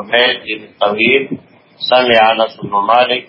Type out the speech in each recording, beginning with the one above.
حمید بن طویل سمع أنس بن مالک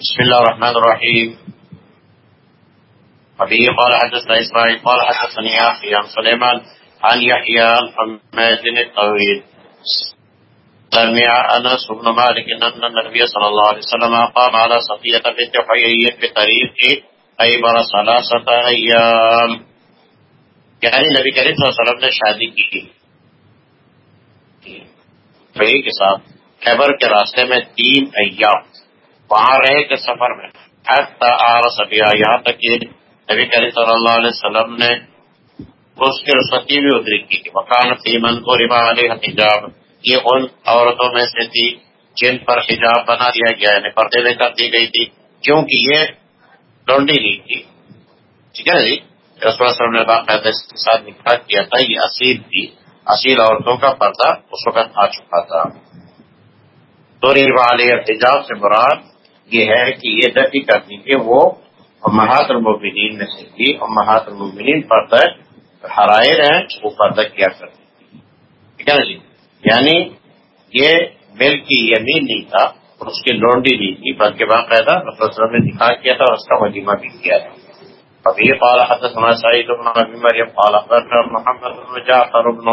بسم الله الرحمن الرحيم. أبي قال حدثنا إسماعيل قال حدثني أخي عن سليمان عن يحيى الحماد الطويل سمع أنس بن مالك أن النبي صلى الله عليه وسلم قام على صفية بنت حيي بطريق خيبر ثلاثة أيام یعنی نبی کریم صلی اللہ علیہ وسلم نے شادی کی۔ کے ساتھ خیبر کے راستے میں تین ایام۔ وہاں رہے کے سفر میں۔ یہاں تک کہ نبی کریم صلی اللہ علیہ وسلم نے اس کی رسوتی بھی ادری کی مکان فیمن کو ربا علی حجاب یہ ان عورتوں میں سے تھی جن پر حجاب بنا دیا گیا یعنی پردے لے کر دی گئی تھی، کیونکہ یہ لونڈی نہیں تھی۔ ٹھیک ہے جی؟ رسول وسلم نے باقاعدہ اس کے ساتھ نکاح کیا تھا، یہ اصیل تھی۔ اصیل عورتوں کا پردہ اس وقت آ چکا تھا۔ تو ریبا علی حجاب سے مراد یہ ہے کہ یہ دفی کرتی کہ وہ محات المبین میں سے تھی۔ اور محات المبین پردہ ہرائے رہے وہ پردہ کیا کرتی تھی ٹھیک ہے نا جی؟ یعنی یہ مل کی یمین نہیں تھا اور اس کی لونڈی نہیں تھی۔ بلکہ باقاعدہ رسول نے دکھا کیا تھا اور اس کا ولیمہ بھی کیا تھا۔ ابھی قال حدثنا سعيد بن ابي مريم قال اخبرنا محمد بن جعفر بن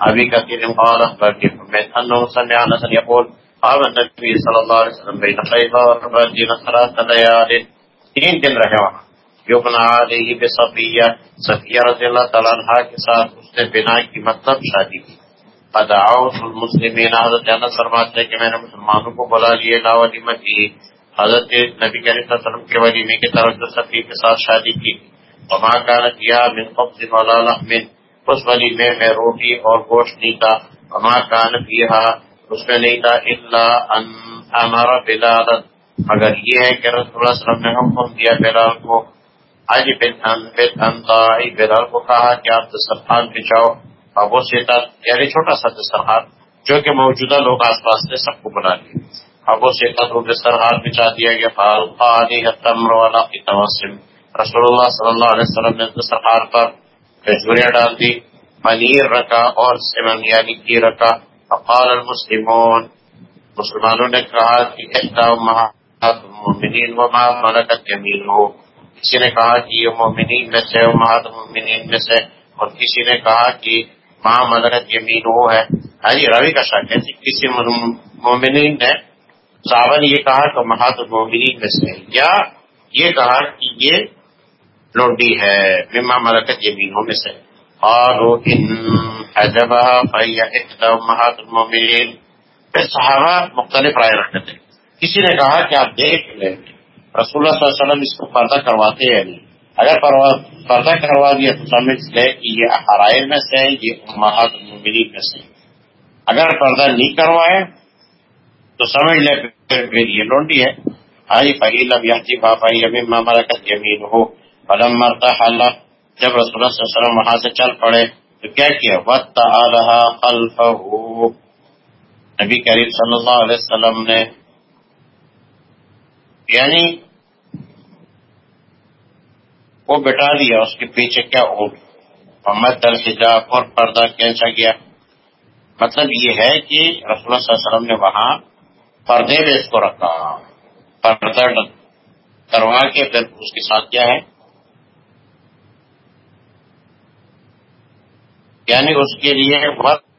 ابي كثير قال اخبرني انه سمع انس يقول قام النبي صلى الله عليه وسلم بين خيبر والمدينة ثلاث ليال تین دن رہے وہاں۔ یبنا علیہ بصفیہ صفیہ رضی اللہ تعالیٰ عنہ کے ساتھ اس نے بنا کی مطلب شادی کی۔ ادعوت المسلمین، حضرت انس فرماتے ہیں کہ میں نے مسلمانوں کو بلا لیے لا ولیمہ کی حضرت نبی کریم صلی اللہ علیہ وسلم کے ولیمے کی طرف جو صفیہ کے ساتھ شادی کی۔ وما كانت یا من قبض ولا لحم۔ اس ولیمے میں روٹی اور گوشت نہیں تھا۔ وما كانت یہ اس میں نہیں تھا اللہ ان ہمارا بلال اگر یہ ہے کہ رسول اللہ صلی اللہ علیہ وسلم نے حکم دیا بلال کو علی بن آج بلال کو کہا کہ آپ دسترخوان بچاؤ اب وہ سیتا یعنی چھوٹا سا دسترخوان جو کہ موجودہ لوگ آس پاس نے سب کو بنا لیا۔ اب وہ سیتا تو دسترخوان بچا دیا گیا۔ فالقانی تمر والا کی توسم رسول اللہ صلی اللہ علیہ وسلم نے دسترخوان پر کھجوریاں ڈال دی۔ پنیر رکھا اور سیمن یعنی کی رکھا۔ فقال المسلمون۔ مسلمانوں نے کہا کہ مومنین وما ملکت یمین ہو کسی نے کہا کہ یہ مومنین میں سے امہات مومنین میں سے، اور کسی نے کہا کہ ماں ملکت یمین ہو ہے۔ ہاں جی، روی کا شک ہے جی، کسی مومنین نے صحابہ نے یہ کہا کہ مہات مومنین میں سے، یا یہ کہا کہ یہ لوڈی ہے مما ملکت یمینوں میں سے۔ قالوا ان حجبها فهي احدى امهات المؤمنين صحابہ مختلف رائے رکھتے تھے۔ کسی نے کہا کہ آپ دیکھ لیں۔ رسول اللہ صلی اللہ علیہ وسلم اس کو پردہ کرواتے ہیں نہیں؟ اگر پردہ کروا دیا تو سمجھ لے کہ یہ حرائر میں سے یہ امہات المؤمنین میں سے اگر پردہ نہیں کروائے تو سمجھ لے پھر یہ لونڈی ہے۔ آئی فعیلم یحتی بابا یمین مملکت یمین ہو فلم مرتا حالہ جب رسول اللہ صلی اللہ علیہ وسلم وہاں سے چل پڑے تو کیا کیا؟ وقت نبی کریم صلی اللہ علیہ وسلم نے یعنی وہ بٹا دیا، اس کے پیچھے کیا اونٹ محمد دل حجاب اور پردہ کیسا گیا؟ مطلب یہ ہے کہ رسول اللہ صلی اللہ علیہ وسلم نے وہاں پردے میں اس کو رکھا، پردہ کروا کے پھر اس کے ساتھ کیا ہے؟ یعنی اس کے لیے وقت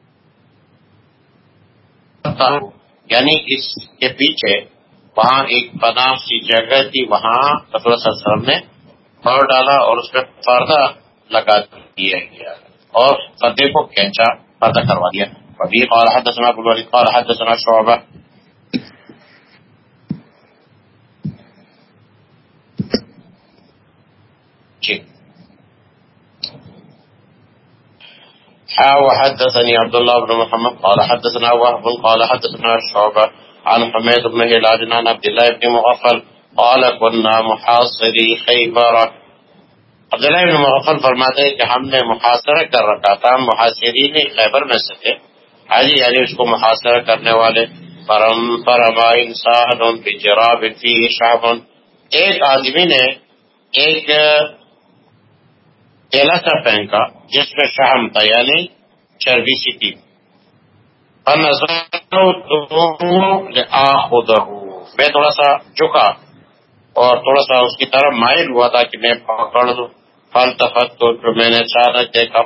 یعنی اس کے پیچھے وہاں ایک پناہ سی جگہ تھی، وہاں رسول اللہ علیہ وسلم نے پھر ڈالا اور اس پہ پردہ لگا دیا گیا اور پردے کو کھینچا پردہ کروا دیا۔ ابھی قال حدثنا ابو الولید، قال حدثنا شعبہ۔ جی۔ وحدثني عبد الله بن محمد، قال حدثنا وهب قال حدثنا شعبة عن حميد بن هلال عن عبد الله بن مغفل قال كنا محاصري خيبر. عبد الله بن مغفل فرماتے ہیں کہ ہم نے محاصرہ کر رکھا تھا، محاصرین خیبر میں سے تھے۔ ہاں جی یعنی اس کو محاصرہ کرنے والے۔ پرم پرما انسان جراب شاہن ایک آدمی نے ایک کیلا سا پھینکا، جس میں شہم تھا یعنی چربی سی تھی۔ میں تھوڑا سا جھکا اور تھوڑا سا اس کی طرف مائل ہوا تھا کہ میں پکڑ دوں پھل تفت تو میں نے اچانک دیکھا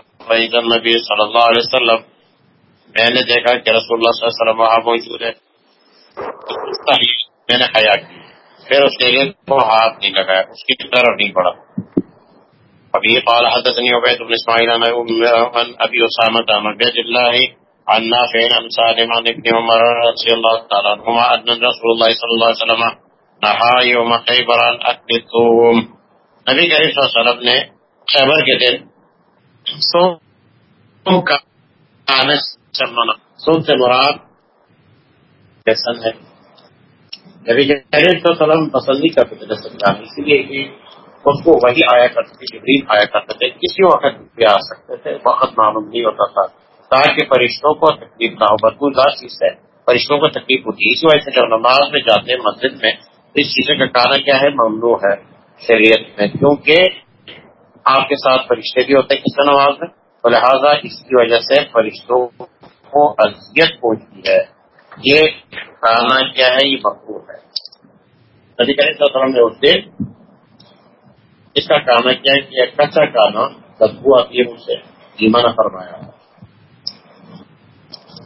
نبی صلی اللہ علیہ وسلم میں نے دیکھا کہ رسول اللہ صلی اللہ علیہ وسلم وہاں موجود ہے میں نے حیا کی پھر اس کے لیے ہاتھ نہیں لگایا اس کی طرف نہیں پڑا ابھی قال حدثني عبيد بن اسماعيل عن ابي اسامه عن عبد الله عن نافع عن سالم عن ابن عمر رضي الله تعالى عنهما ان رسول الله صلى الله عليه وسلم نهى يوم خيبر عن اكل الثوم. نبی کریم صلی اللہ علیہ وسلم نے خیبر کے دن سو کا آنس چمنا سو سے مراد کیسن ہے۔ نبی کریم صلی اللہ علیہ وسلم پسند نہیں کرتے تھے سمجھانے اسی لیے کہ اس کو وہی آیا کرتے تھے، جبریل آیا کرتے تھے، کسی وقت بھی آ سکتے تھے، وقت معلوم نہیں ہوتا تھا۔ تاکہ فرشتوں کو تکلیف نہ ہو بدبودار چیز ہے۔ فرشتوں کو تکلیف ہوتی ہے۔ اسی وجہ سے جب نماز میں جاتے ہیں مسجد میں اس چیزیں کا کہنا کیا ہے؟ ممنوع ہے شریعت میں۔ کیونکہ آپ کے ساتھ فرشتے بھی ہوتے ہیں کس نماز میں؟ تو لہٰذا اس کی وجہ سے فرشتوں کو اذیت پہنچتی ہے۔ یہ کہنا کیا ہے؟ یہ مقبول ہے۔ نبی کریم نے اس دن اس کا کام ہے کیا کہ کچا کانا بدبو آتی ہے مجھ سے۔ یہ منع فرمایا۔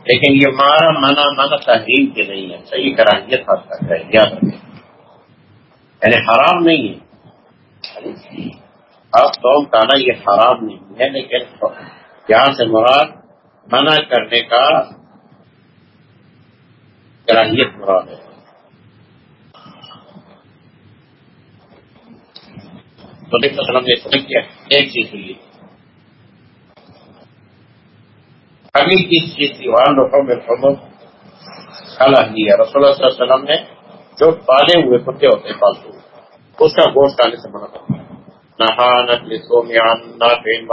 لیکن یہ مارا منع منع تحریم کے نہیں ہے، صحیح کراہیت حد تک ہے یاد رکھیں۔ یعنی حرام نہیں ہے۔ اب تو کانا یہ حرام نہیں ہے لیکن یہاں سے مراد منع کرنے کا کراہیت مراد ہے۔ تو وسلم نے سمجھ کیا ایک چیز ہوئی اگلی چیز چیز دیوان رقم میں خلا دیا رسول اللہ صلی اللہ علیہ وسلم نے جو پالے ہوئے کتے ہوتے ہیں پالتو اس کا گوشت آنے سے منع کرتا نہان سوم نافین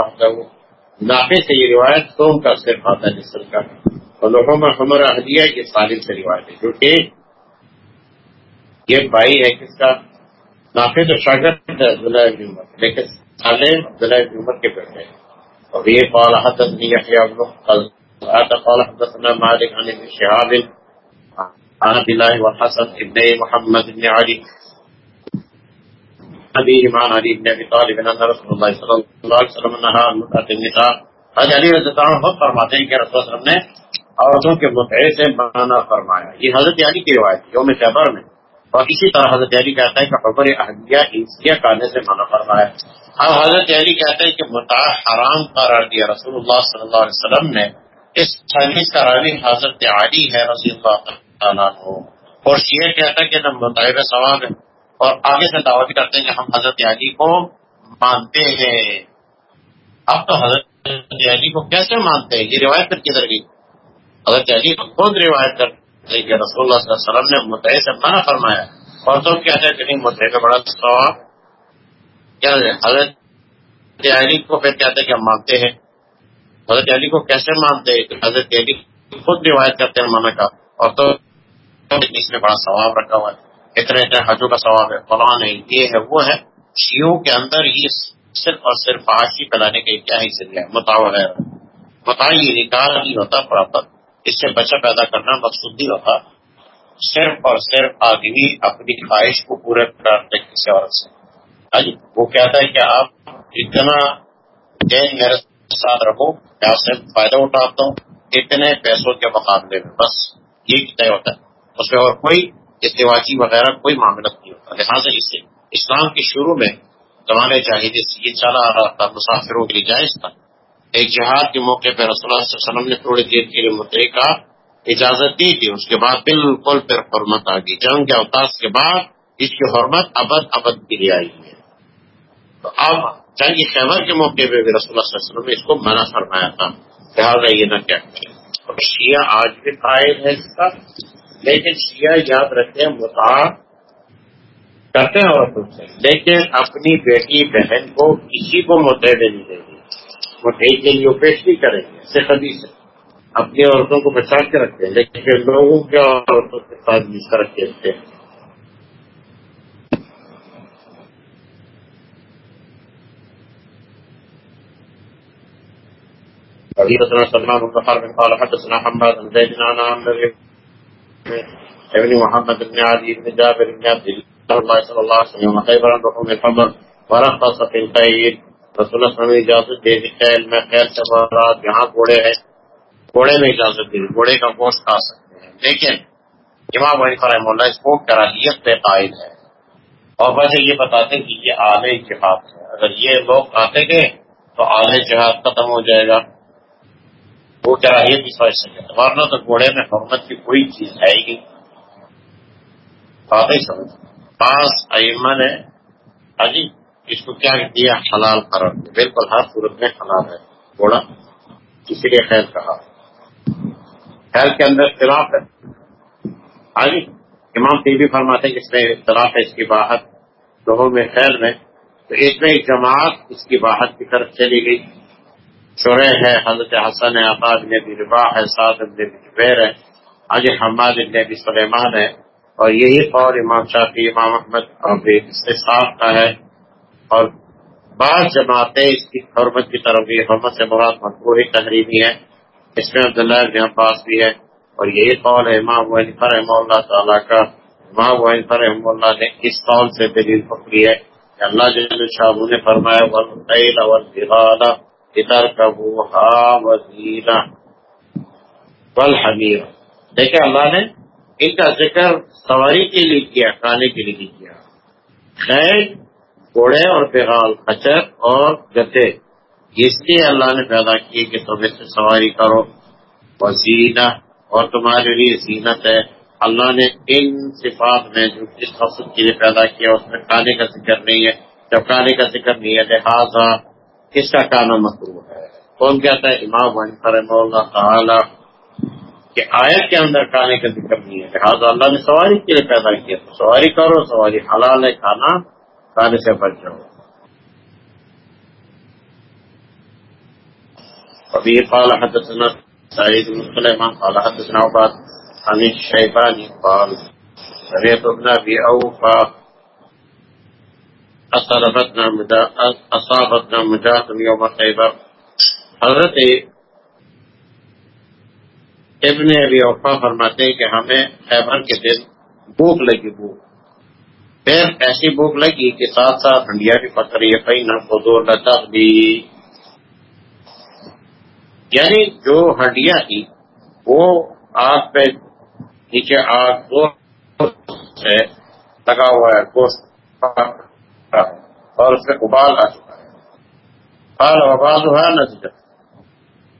نافے سے یہ روایت سوم کا صرف آتا ہے نسل کا اور لوگوں میں ہمارا ہدیہ یہ سالم سے روایت ہے جو کہ یہ بھائی ہے کس کا؟ نافذ تو شاگرد عبداللہ ابن عمر। لیکن سالم عبداللہ عمر کے بیٹے اور یہ قال حدثني يحيى بن قال قال حدثنا مالك عن ابن شهاب عن عبد الله والحسن ابن محمد بن علي. ابي عن علي بن ابي طالب ان رسول الله صلى الله عليه وسلم نهى عن متعه النساء. حضرت علی رضی اللہ عنہ فرماتے ہیں کہ رسول اللہ علیہ وسلم نے عورتوں کے متعے سے منع فرمایا۔ یہ حضرت علی کی روایت ہے، یوم خیبر میں۔ اور اسی طرح حضرت علی کہتا ہے کہ خبر اہلیہ انسیہ کرنے سے منع فرمایا۔ اب حضرت علی کہتے ہیں کہ متا حرام قرار دیا رسول اللہ صلی اللہ علیہ وسلم نے اس حدیث کا راوی حضرت علی ہے رضی اللہ تعالیٰ کو اور شیعہ کہتا ہے کہ ہم مطالب ثواب ہے اور آگے سے دعوی بھی کرتے ہیں کہ ہم حضرت علی کو مانتے ہیں۔ اب تو حضرت علی کو کیسے مانتے ہیں؟ یہ روایت پھر کدھر گئی حضرت علی کو خود روایت کرتے کہ رسول اللہ صلی اللہ علیہ وسلم نے متحد سے منع فرمایا۔ اور تو کیا ہے کہ نہیں متحد کا بڑا ثواب۔ کیا حضرت علی کو پھر کہتے ہیں کہ ہم مانتے ہیں؟ حضرت علی کو کیسے مانتے؟ ہیں حضرت علی خود روایت کرتے ہیں منع کا، اور تو اس میں بڑا ثواب رکھا ہوا ہے۔ اتنے اتنے حجوں کا ثواب ہے، قرآن ہے، یہ ہے، وہ ہے۔ شیوں کے اندر یہ صرف اور صرف آشی پلانے کے کیا ہی ذریعہ ہے؟ متا وغیرہ۔ متا یہ نکال نہیں ہوتا پراپر اس سے بچہ پیدا کرنا مقصود نہیں ہوتا۔ صرف اور صرف آدمی اپنی خواہش کو پورے کرتے کسی عورت سے۔ وہ کہتا ہے کہ آپ اتنا دین میرے ساتھ رکھو میں آپ سے فائدہ اٹھاتا ہوں، اتنے پیسوں کے مقابلے میں، بس یہ طے ہوتا ہے۔ اس میں اور کوئی اتواجی وغیرہ کوئی معاملہ نہیں ہوتا۔ لہٰذا اس سے اسلام کے شروع میں زمانے چاہیے یہ چلا آ رہا تھا، مسافروں کے لیے جائز تھا۔ ایک جہاد کے موقع پہ رسول اللہ علیہ وسلم نے تھوڑی دیر کے لیے مدعے کا اجازت دی تھی۔ اس کے بعد بالکل پھر حرمت آ گئی۔ جنگ کے اوتاس کے بعد اس کی حرمت ابد ابد کے لیے آئی ہے۔ تو اب جنگ خیبر کے موقع پہ بھی رسول اللہ علیہ وسلم نے اس کو منع فرمایا تھا۔ لہٰذا یہ نہ کیا اور شیعہ آج بھی قائد ہے اس کا، لیکن شیعہ یاد رکھتے ہیں متا کرتے ہیں عورتوں سے لیکن اپنی بیٹی، بہن کو کسی کو متحد نہیں دیں گے۔ وہ کے لیے پیش نہیں کریں گے سے اپنی عورتوں کو بچا کے رکھتے ہیں، لیکن لوگوں کے عورتوں کے ساتھ جس طرح کھیلتے ہیں۔ حدثنا سلمان بن بخار بن قال حدثنا حماد بن زيد بن عن ابن محمد بن علي بن جابر بن عبد الله صلى الله عليه وسلم خيبر عن رحوم الحمر ورخص في الخير رسول اللہ صلی اجازت دے دی خیل میں خیر سے مراد یہاں گھوڑے ہیں. گھوڑے میں اجازت دی. گھوڑے کا گوشت کھا سکتے ہیں. لیکن امام علی فرحم اللہ اس کو کراہیت پہ قائد ہے. اور ویسے یہ بتاتے ہیں کہ یہ آلے جہاد ہے. اگر یہ لوگ کھاتے گئے تو آلے جہاد ختم ہو جائے گا. وہ کراہیت بھی سوچ سکے ورنہ تو گھوڑے میں حکومت کی کوئی چیز ہے گی ہی سمجھ پانچ ایما نے جی اس کو کیا دیا؟ حلال قرار بالکل ہر صورت میں حلال ہے۔ گھوڑا اسی لیے خیر کہا۔ خیر کے اندر اختلاف ہے۔ ہاں امام ٹی بھی فرماتے ہیں اس میں اختلاف ہے، اس کی باہر لوگوں میں خیر میں تو ایک میں ایک جماعت اس کی باہر کی طرف چلی گئی۔ شرح ہے حضرت حسن ہے عطاب بھی ربا ہے، سعد ابن جبیر ہے آج حماد ابن ابی سلیمان ہے اور یہی قول امام شافی امام احمد اور استحصاف کا ہے۔ اور بعض جماعتیں اس کی حرمت کی طرف بھی، حرمت سے مراد مقبولی تحریمی ہے۔ اس میں عبداللہ ابن عباس بھی ہے۔ اور یہی قول ہے امام ونفر رحمہ اللہ تعالیٰ کا۔ امام ونفر رحمہ اللہ نے اس قول سے دلیل پکڑی ہے کہ اللہ جل شاہ نے فرمایا والقیل والبغالہ ادھر کا وہ بل حمیر دیکھیں اللہ نے ان کا ذکر سواری کے لیے کیا، کھانے کے لیے کیا۔ خیر گھوڑے اور بغال، خچر اور گتے اس لیے اللہ نے پیدا کیے کہ تم اس سے سواری کرو۔ وزینہ اور تمہارے لیے زینت ہے۔ اللہ نے ان صفات میں جو جس مقصد کے لیے پیدا کیا، اس میں کھانے کا ذکر نہیں ہے۔ جب کھانے کا ذکر نہیں ہے، لہٰذا کس کا کانا مکرو ہے؟ کون کہتا ہے؟ امام اللہ تعالی کہ آیت کے اندر کھانے کا ذکر نہیں ہے۔ لہٰذا اللہ نے سواری کے لیے پیدا کیا۔ تو سواری کرو، سواری حلال ہے، کھانا کھانے سے بچ جاؤ۔ ابھی قال حدثنا سعید بن سلیمان، قال حدثنا عباد حمید شیبانی قال سمیت ابن ابی اوفا اصابتنا مجاہد یوم خیبر حضرت ابن ابی اوفا فرماتے ہیں کہ ہمیں خیبر کے دن بھوک لگی بھوک۔ پھر ایسی بھوک لگی کہ ساتھ ساتھ ہنڈیا بھی پک رہی ہے پہنا خدور لطف بھی یعنی جو ہڈیا تھی، وہ آگ پہ نیچے آگ سے لگا ہوا ہے، گوشت۔ ہاں، اور اس میں ابال آ چکا ہے۔ بال وبال جو ہے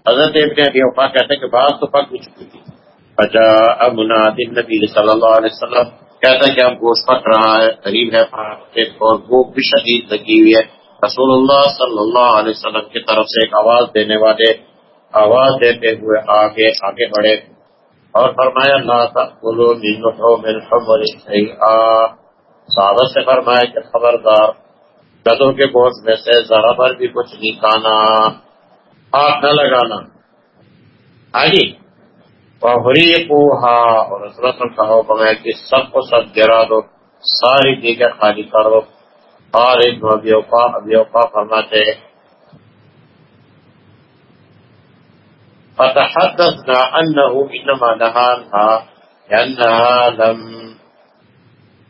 حضرت ابن ابی وفا کہتے ہیں کہ بعض تو پک بھی چکی تھی۔ اچھا اب منادن نبی صلی اللہ علیہ وسلم۔ کہتا ہے کہ اب گوشت پک رہا ہے، قریب ہے اور بھوک بھی شدید لگی ہوئی ہے۔ رسول اللہ صلی اللہ علیہ وسلم کی طرف سے ایک آواز دینے والے، آواز دیتے ہوئے آگے آگے بڑھے۔ اور فرمایا، لا تأکلوا من لحوم الحمر شیئا صحابت سے فرمایا کہ خبردار گدوں کے گوشت میں سے ذرا پر بھی کچھ نہیں کھانا ہاتھ نہ لگانا۔ آگے ہری پوہا اور رسم کا حکم ہے کہ سب کو سب گرا دو، ساری دیگر خالی کرو اور ایک ابیوقا ابیوقا فرماتے فتحدثنا انه انما نهانها لانها لم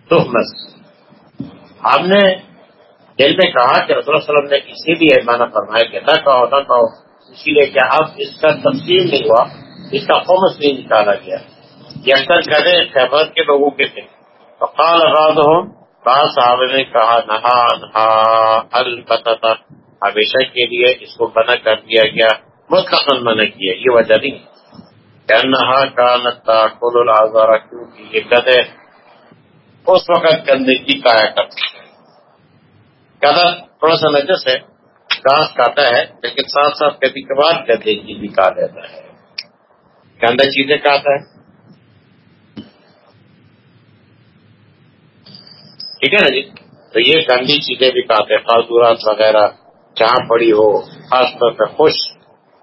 تهمس ہم نے دل میں کہا کہ رسول اللہ علیہ وسلم نے اسی لیے مانا فرمایا کہ نہ کہو نہ کہو۔ اسی لیے کہ اب اس کا تقسیم نہیں ہوا، اس کا فومس نہیں نکالا گیا۔ یہ اکثر گھر خیبر کے لوگوں کے تھے فقال راز ہوں بعض صاحب نے کہا، نہا نہا البتہ ہمیشہ کے لیے اس کو بنا کر دیا گیا۔ مستقل منع کیا۔ یہ وجہ نہیں۔ کہ نہا کا نتا کل الازارہ کیونکہ یہ گدے اس وقت گندگی کایا کرتے ہیں تھوڑا سا نجس ہے، گھاس کھاتا ہے، لیکن ساتھ ساتھ کبھی کبھار گدے کی بھی کھا لیتا ہے۔ گندا چیزیں کھاتا ہے۔ ٹھیک ہے نا جی؟ تو یہ گندی چیزیں بھی کھاتے ہیں، فالتورات وغیرہ، جہاں پڑی ہو، خاص طور پہ خوش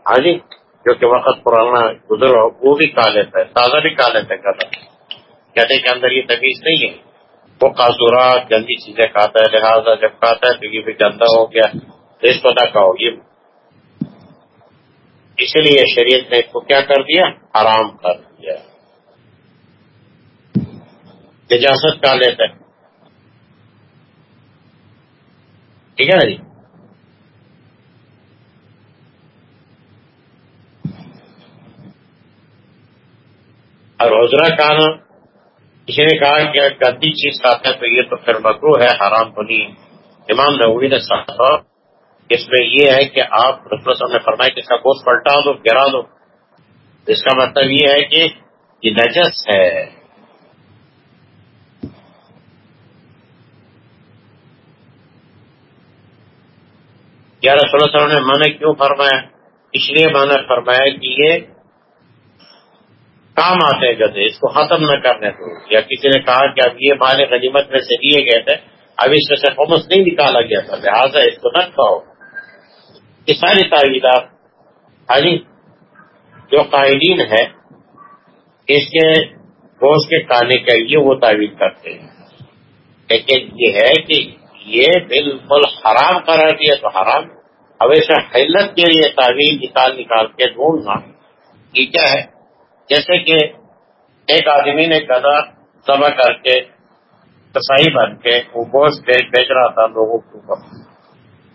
ہاں جی؟ جو کہ وقت پرانا گزر ہو، وہ بھی کھا لیتا ہے، تازہ بھی کھا لیتا ہے گدا گدے کے اندر یہ تمیز نہیں ہے۔ وہ کازورات گندی چیزیں کھاتا ہے، لہٰذا جب کھاتا ہے تو یہ بھی گندا ہو گیا۔ تو اس کو نہ کہو یہ۔ اسی لیے شریعت نے اس کو کیا کر دیا؟ آرام کر دیا۔ اجازت کا لیتا ہے۔ ٹھیک ہے نا جی؟ اور حضرا کہنا کسی نے کہا کہ گندی چیز کھاتے ہیں تو یہ تو پھر مکرو ہے، حرام تو نہیں۔ امام نوی نے صاحب اس میں یہ ہے کہ آپ رسول صاحب نے فرمایا کہ اس کا گوشت پلٹا دو، گرا دو۔ اس کا مطلب یہ ہے کہ یہ نجس ہے۔ یا رسول اللہ نے منع کیوں فرمایا؟ اس لیے منع فرمایا کہ یہ کام آتے ہیں گدے اس کو ختم نہ کرنے دو۔ یا کسی نے کہا کہ اب یہ مال غنیمت میں سے لیے گئے تھے، اب اس میں سے خمس نہیں نکالا گیا تھا، لہٰذا اس کو نہ کھاؤ۔ یہ ساری تعویلات ہاں جی جو قائدین ہے اس کے گوشت کے کھانے کے لیے وہ تعویل کرتے ہیں۔ لیکن یہ ہے کہ یہ بالکل حرام قرار دیا تو حرام۔ اب حلت کے لیے تعویل نکال نکال کے ڈھونڈنا۔ یہ کیا ہے؟ جیسے کہ ایک آدمی نے گدا سبا کر کے کسائی بن کے وہ گوشت بیچ رہا تھا لوگوں کے اوپر۔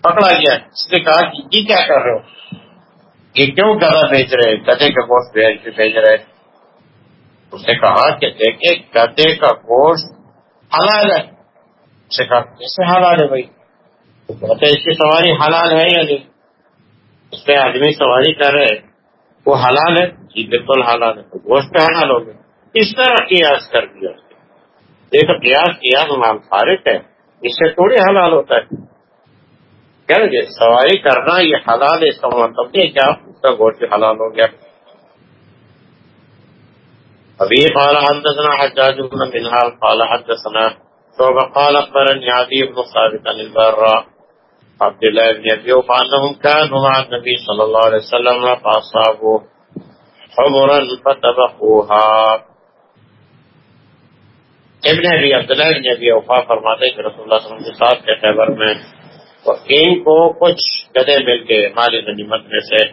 پکڑا گیا۔ اس نے کہا کہ یہ کیا کر رہے ہو؟ یہ کیوں گدا بیچ رہے گدے کا گوشت بیچ رہے اس نے کہا کہ دیکھے گدے کا گوشت حلال ہے۔ اسے کہا، کیسے حلال ہے بھائی؟ کہتے اس کی سواری حلال ہے یا نہیں؟ اس پہ آدمی سواری کر رہے وہ حلال ہے؟ جی بالکل حلال ہے۔ گوشت پہ حلال ہو گیا۔ اس طرح قیاس کر دیا دیکھو، قیاس کیا ہم فارغ ہے۔ اس سے تھوڑی حلال ہوتا ہے۔ کیا جی سواری کرنا یہ حلال ہے، اس کا مطلب نہیں کیا اس کا گوشت حلال ہو گیا۔ ابھی قال حدثنا حجاج بن منهال قال حدثنا شعبہ، قال اخبرني عدي بن ثابت عن البراء۔ عبد الله بن ابي وفانهم كانوا مع النبي صلى الله عليه وسلم فاصابوا حمرا فتبخوها ابن ابی عبداللہ ابن ابی اوفا فرماتے کہ رسول اللہ صلی اللہ علیہ وسلم کے ساتھ کے خیبر میں ان کو کچھ گدے مل کے مال غنیمت میں سے۔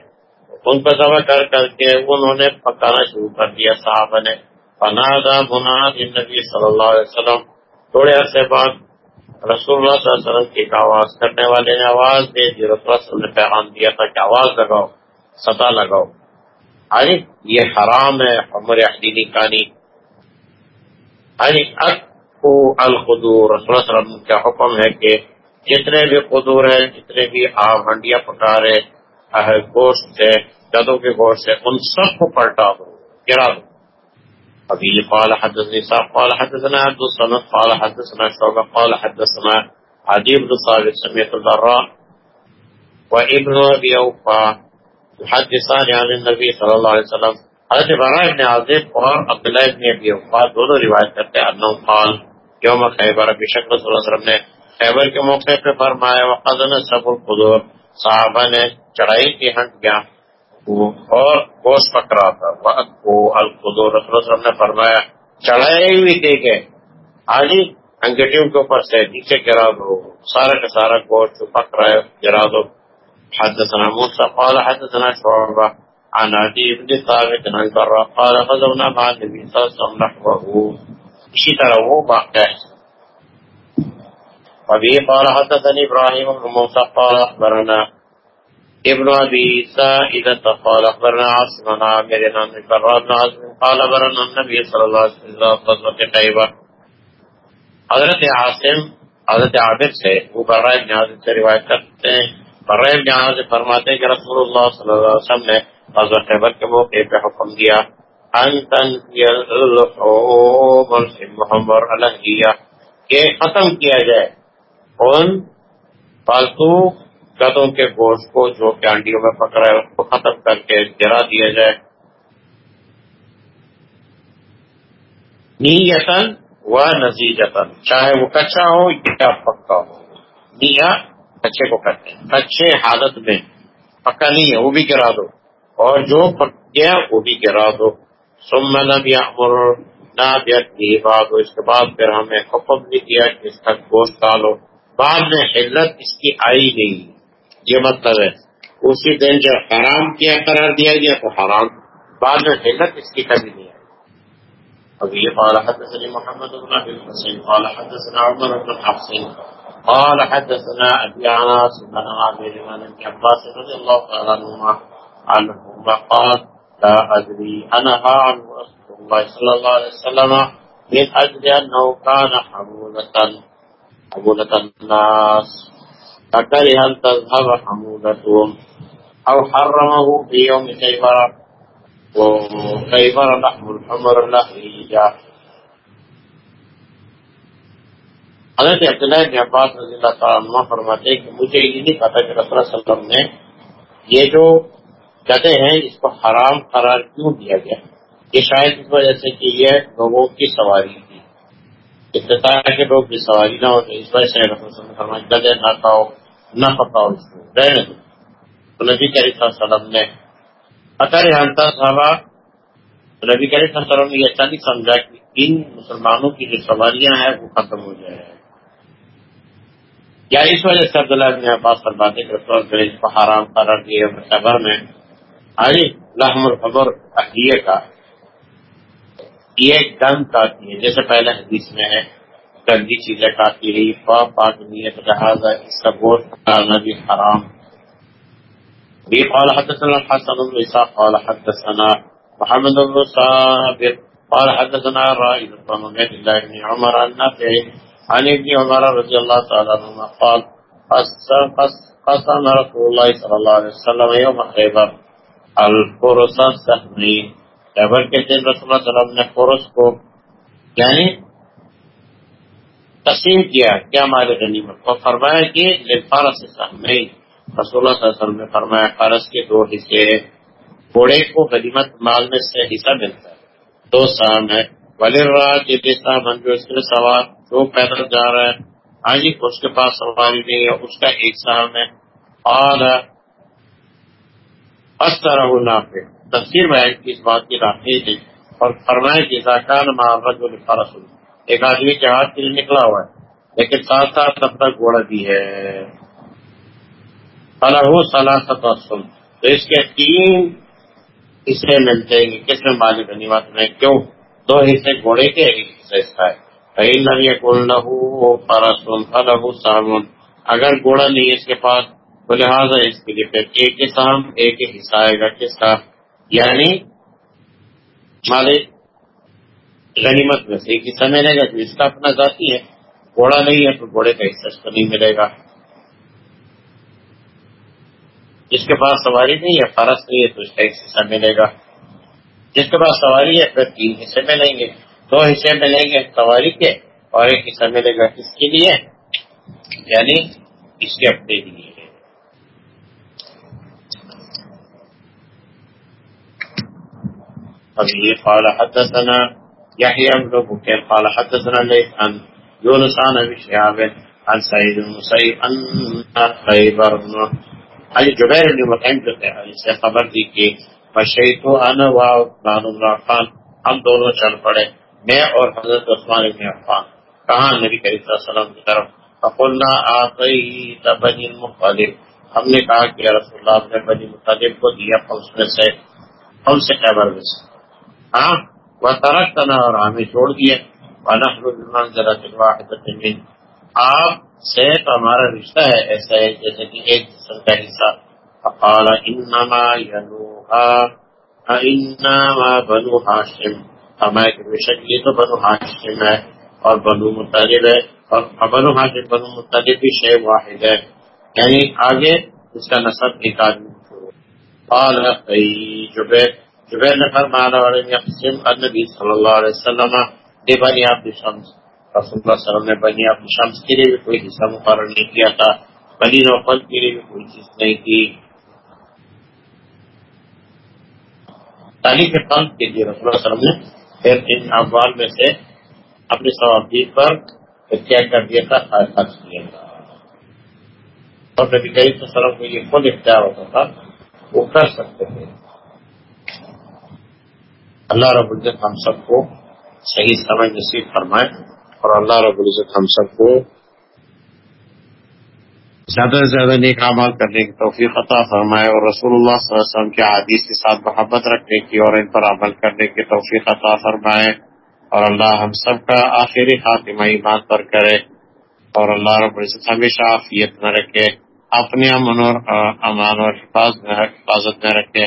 ان کو ذبح کر کر کے انہوں نے پکانا شروع کر دیا۔ صحابہ نے، فنادا مناد نبی صلی اللہ علیہ وسلم۔ تھوڑے عرصے بعد رسول اللہ صلی اللہ علیہ وسلم کی آواز کرنے والے نے آواز دے دی رسول اللہ صلی اللہ علیہ وسلم نے پیغام دیا تھا کہ آواز لگاؤ سطح لگاؤ۔ آئی یہ حرام ہے عمر احدینی کانی اکو القدور۔ رسول اللہ صلی اللہ علیہ وسلم کا حکم ہے کہ جتنے بھی قدور ہیں، جتنے بھی آپ ہنڈیاں پکا رہے گوشت ہے گدوں کے گوشت ہے ان سب کو پلٹا دو، گرا دو۔ ابي قال حدثني ساق قال حدثنا عبد الصمد، قال حدثنا شعبة، قال حدثنا عدي بن صالح سميت الضراء وابن ابي اوفا يحدثان عن النبي صلى الله عليه وسلم. حضرت براء ابن عظيم اور عبداللہ ابن ابي اوفا دونوں روایت کرتے ہیں، انہوں قال، یوم خیبر بشک رسول اللہ علیہ وسلم نے خیبر کے موقع پہ فرمایا وقدن سب القدور، صحابہ نے چڑھائی کی ہنٹ گیا اور گوشت پکڑا تھا۔ وسلم نے فرمایا، چڑھائے ہوئی دیکھے حاجی انگیٹیوں کے اوپر سے نیچے گرا دو۔ سارا کا سارا گوشت پک رہا ہے، گرا دو۔ حدثنا موسى قال حدثنا شعبة عن عدي بن ثابت عن البراء، قال غزونا مع النبي صلى الله عليه وسلم نحوه۔ اسی طرح وہ واقع ہے۔ وبه قال حدثني ابراهيم بن موسى، قال اخبرنا ابن ابي سائدة قال اخبرنا عاصم عن عامر عن البراء بن عازم قال اخبرنا النبي صلى الله عليه وسلم غزوة خيبر حضرت عاصم، حضرت عابد سے، وہ براء ابن عازم سے روایت کرتے ہیں۔ براء ابن عازم فرماتے ہیں کہ رسول اللہ صلی اللہ علیہ وسلم نے غزوہ خیبر کے موقع پہ حکم دیا ان تنفی الحوم محمد علیہ، کہ ختم کیا جائے۔ ان فالتو گدوں کے گوشت کو جو کینڈیوں میں پکڑا ہے، اس کو ختم کر کے جرا دیا جائے۔ نیتن و نزیجتن چاہے وہ کچا ہو یا پکا ہو۔ نیا کچے کو کہتے ہیں۔ کچے حالت میں پکا نہیں ہے، وہ بھی گرا دو۔ اور جو پک گیا، وہ بھی گرا دو۔ سم لم یامر نہ بات۔ اس کے بعد پھر ہمیں حکم نہیں کیا کہ اس کا گوشت ڈالو۔ بعد میں حلت اس کی آئی نہیں۔ یہ مطلب ہے۔ اسی دن جو حرام کیا قرار دیا گیا تو حرام۔ بعد میں حلت اس کی کبھی نہیں آئی۔ ابھی یہ قال حدثني محمد بن ابي الحسين قال حدثنا عمر بن حفص، قال حدثنا ابي انس بن عامر بن عباس رضي الله تعالى عنهما عنهما قال، لا ادري انا عن رسول الله صلى الله عليه وسلم من اجل انه كان حمولة حمولة الناس۔ فكره ان تذهب حمولتهم او حرمه في يوم خيبر وخيبر لحم الحمر لحيجا حضرت عبداللہ بن عباس رضی اللہ تعالیٰ عنہ فرماتے کہ مجھے یہ نہیں پتا کہ رسول اللہ علیہ وسلم نے یہ جو گدے ہیں اس کو حرام قرار کیوں دیا گیا؟ یہ شاید اس وجہ سے کہ یہ لوگوں کی سواری تھی ابتدا کے لوگ بھی سواری نہ ہوتے اس وجہ سے رسول فرمائے نہ کھاؤ، نہ پکاؤ اس کو، رہنے دو۔ تو نبی کریم صلی اللہ علیہ وسلم نے اگر ہنتا صحابہ نبی کریم صلی اللہ علیہ وسلم نے یہ اچانک سمجھا کہ ان مسلمانوں کی جو سواریاں ہیں وہ ختم ہو جائے یا اس وجہ سے عبداللہ بن عباس فرماتے کہ رسول اللہ اس کو حرام قرار دیے خبر میں علی لحم الخبر احیے کا۔ یہ گند کاتی ہے۔ جیسے پہلے حدیث میں ہے، گندی چیزیں کاتی رہی فا پاک نیت لہٰذا اس کا گوشت ڈالنا بھی حرام۔ بھی قال حدثنا الحسن بن اسحاق قال حدثنا محمد بن صابر قال حدثنا رائد بن عبد الله بن عمر عن نافع، عن ابن عمر رضی اللہ تعالی عنہ، قال قسم رسول اللہ صلی اللہ علیہ وسلم یوم خیبر، الفرس سہمی۔ خیبر کے دن رسول اللہ صلی اللہ علیہ وسلم نے فرس کو یعنی تقسیم کیا کیا مال غنیمت؟ کو فرمایا کہ للفرس سہمی رسول اللہ صلی اللہ علیہ وسلم نے فرمایا فرس کے دو حصے گھوڑے کو غنیمت مال میں سے حصہ ملتا ہے۔ دو سام ہے ولی راج جو اس میں سوار، جو پیدل جا رہا ہے ہاں جی اس کے پاس سواری نہیں ہے، اس کا ایک سال میں اور اس طرح نافع تفسیر بیان کی اس بات کی راقی ہے اور فرمائے کہ زاکان محبت ایک آدمی کے ہاتھ کے لیے نکلا ہوا ہے، لیکن ساتھ ساتھ اپنا گھوڑا بھی ہے۔ فلاح سلاست تو اس کے تین حصے ملتے ہیں کس میں مالک غنیمت میں کیوں؟ دو حصے گھوڑے کے، ایک حصہ اس کا ہے۔ سامن اگر گھوڑا نہیں اس کے پاس، تو لہٰذا اس کے لیے پھر ایک سام ایک حصہ آئے گا۔ کس کا؟ یعنی مالک غنیمت میں سے ایک حصہ ملے گا جو اس کا اپنا ذاتی ہے۔ گھوڑا نہیں ہے تو گھوڑے کا حصہ اس کو نہیں ملے گا۔ جس کے پاس سواری نہیں ہے، فرض نہیں ہے تو اس کا ایک حصہ ملے گا۔ جس کے پاس سواری ہے، پھر تین حصے ملیں گے۔ دو حصے ملیں گے سواری کے اور ایک حصہ ملے گا کس کے لیے؟ یعنی اس کے اپنے لیے۔ اب قال حدثنا يحيى بن بكير قال حدثنا ليث عن يونس عن ابي شهاب عن سعيد بن مسيب ان خيبر بن علی جبیر بن مطعم جو سے خبر دی کہ مشیت انا و عثمان بن عفان ہم دونوں چل پڑے، میں اور حضرت عثمان ابن عفان۔ کہاں نبی کریم صلی اللہ علیہ وسلم کی طرف؟ فقلنا آتیت بنی المختلف ہم نے کہا کہ رسول اللہ نے بنی مختلف کو دیا فوز میں سے، ہم سے خیبر میں سے۔ ہاں وہ ترک تنا اور ہمیں چھوڑ دیا۔ آپ سے تو ہمارا رشتہ ہے، ایسا ہے جیسے کہ ایک جسم کا حصہ۔ فقال، انما ينوها انما بنو هاشم فرمایا کہ بے شک یہ تو بنو ہاشم ہے اور بنو مطالب ہے۔ اور بنو ہاشم، بنو مطالب بھی شے واحد ہے۔ یعنی آگے اس کا نصب ایک آدمی۔ قال جبیر جبیر نے فرمایا اور یقسم النبی صلی اللہ علیہ وسلم دے بنی آپ شمس رسول اللہ صلی اللہ علیہ وسلم نے بنی آپ شمس کے لیے بھی کوئی حصہ مقرر نہیں کیا تھا بنی نوفل کے لیے بھی کوئی چیز نہیں کی تاریخ قلب کے لیے رسول اللہ صلی اللہ علیہ وسلم نے پھر ان اموال میں سے اپنی ثوابدید پر کیا کر دیا تھا خرچ کیا تھا اور نبی کریم صلی اللہ علیہ وسلم کو یہ خود اختیار ہوتا تھا وہ کر سکتے تھے اللہ رب العزت ہم سب کو صحیح سمجھ نصیب فرمائے اور اللہ رب العزت ہم سب کو زیادہ سے زیادہ نیک عمل کرنے کی توفیق عطا فرمائے اور رسول اللہ صلی اللہ علیہ وسلم کے حدیث کے ساتھ محبت رکھنے کی اور ان پر عمل کرنے کی توفیق عطا فرمائے اور اللہ ہم سب کا آخری خاتمہ ایمان پر کرے اور اللہ رب العزت ہمیشہ عافیت میں رکھے، اپنے امن اور امان اور حفاظت میں حفاظت میں رکھے۔